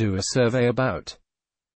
Do a survey about.